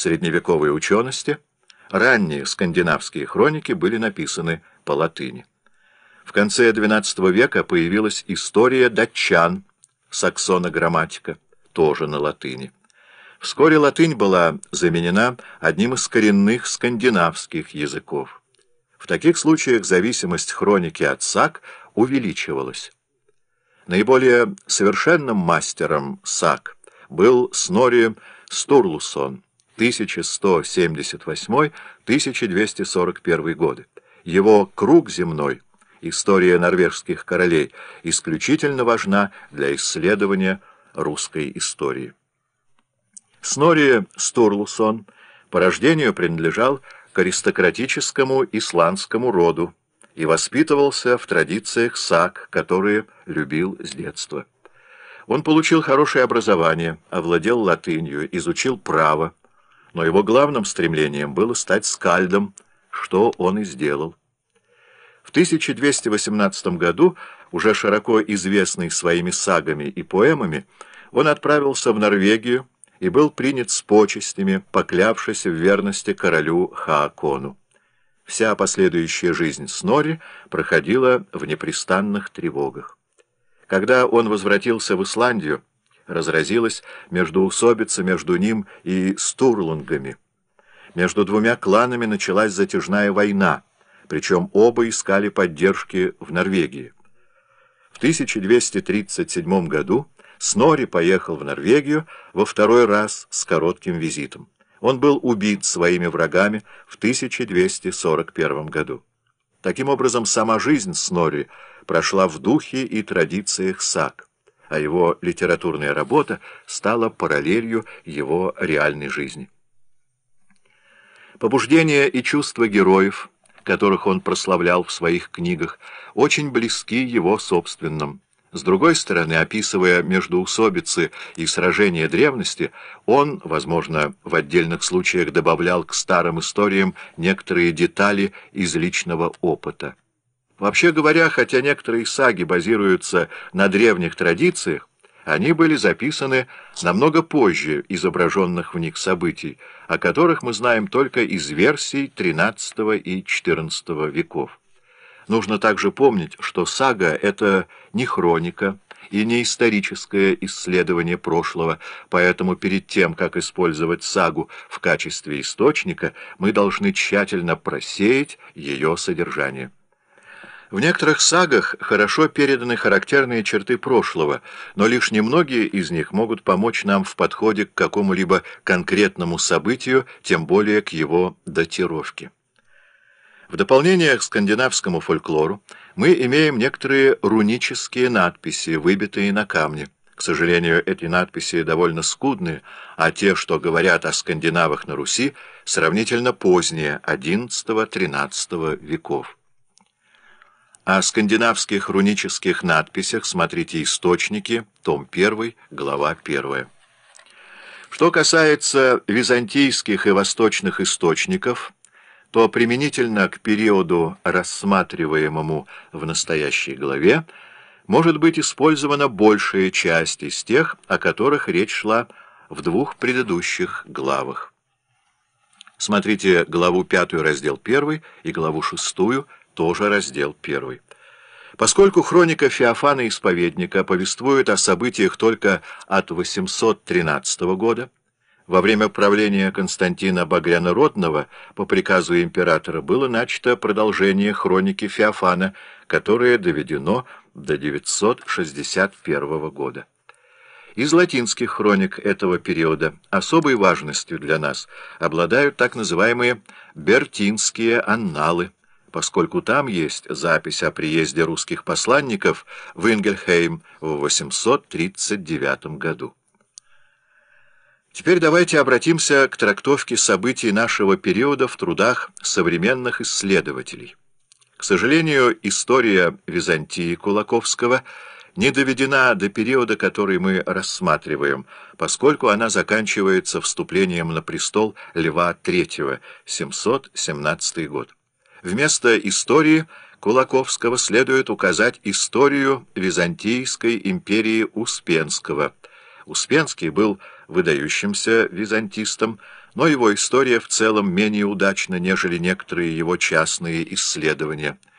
средневековой учености, ранние скандинавские хроники были написаны по латыни. В конце XII века появилась история датчан, саксона-грамматика, тоже на латыни. Вскоре латынь была заменена одним из коренных скандинавских языков. В таких случаях зависимость хроники от сак увеличивалась. Наиболее совершенным мастером сак был Снори Стурлусон, 1178-1241 годы. Его «Круг земной» история норвежских королей исключительно важна для исследования русской истории. Снори Стурлусон по рождению принадлежал к аристократическому исландскому роду и воспитывался в традициях сак, которые любил с детства. Он получил хорошее образование, овладел латынью, изучил право, но его главным стремлением было стать скальдом, что он и сделал. В 1218 году, уже широко известный своими сагами и поэмами, он отправился в Норвегию и был принят с почестями, поклявшись в верности королю Хаакону. Вся последующая жизнь Снори проходила в непрестанных тревогах. Когда он возвратился в Исландию, разразилась междоусобица между ним и Стурлунгами. Между двумя кланами началась затяжная война, причем оба искали поддержки в Норвегии. В 1237 году Снори поехал в Норвегию во второй раз с коротким визитом. Он был убит своими врагами в 1241 году. Таким образом, сама жизнь Снори прошла в духе и традициях САК, а его литературная работа стала параллелью его реальной жизни. Побуждение и чувства героев, которых он прославлял в своих книгах, очень близки его собственным. С другой стороны, описывая междоусобицы и сражения древности, он, возможно, в отдельных случаях добавлял к старым историям некоторые детали из личного опыта. Вообще говоря, хотя некоторые саги базируются на древних традициях, они были записаны намного позже изображенных в них событий, о которых мы знаем только из версий XIII и XIV веков. Нужно также помнить, что сага — это не хроника и не историческое исследование прошлого, поэтому перед тем, как использовать сагу в качестве источника, мы должны тщательно просеять ее содержание. В некоторых сагах хорошо переданы характерные черты прошлого, но лишь немногие из них могут помочь нам в подходе к какому-либо конкретному событию, тем более к его датировке. В дополнение к скандинавскому фольклору мы имеем некоторые рунические надписи, выбитые на камне. К сожалению, эти надписи довольно скудные, а те, что говорят о скандинавах на Руси, сравнительно поздние, XI-XIII веков. О скандинавских рунических надписях смотрите «Источники», том 1, глава 1. Что касается византийских и восточных источников – то применительно к периоду, рассматриваемому в настоящей главе, может быть использована большая часть из тех, о которых речь шла в двух предыдущих главах. Смотрите главу 5, раздел 1, и главу 6, тоже раздел 1. Поскольку хроника Феофана Исповедника повествует о событиях только от 813 года, во время правления Константина Багряна-Родного по приказу императора было начато продолжение хроники Феофана, которое доведено до 961 года. Из латинских хроник этого периода особой важностью для нас обладают так называемые «бертинские анналы», поскольку там есть запись о приезде русских посланников в Ингельхейм в 839 году. Теперь давайте обратимся к трактовке событий нашего периода в трудах современных исследователей. К сожалению, история Византии Кулаковского не доведена до периода, который мы рассматриваем, поскольку она заканчивается вступлением на престол Льва III, 717 год. Вместо истории Кулаковского следует указать историю Византийской империи Успенского. Успенский был выдающимся византистом, но его история в целом менее удачна, нежели некоторые его частные исследования –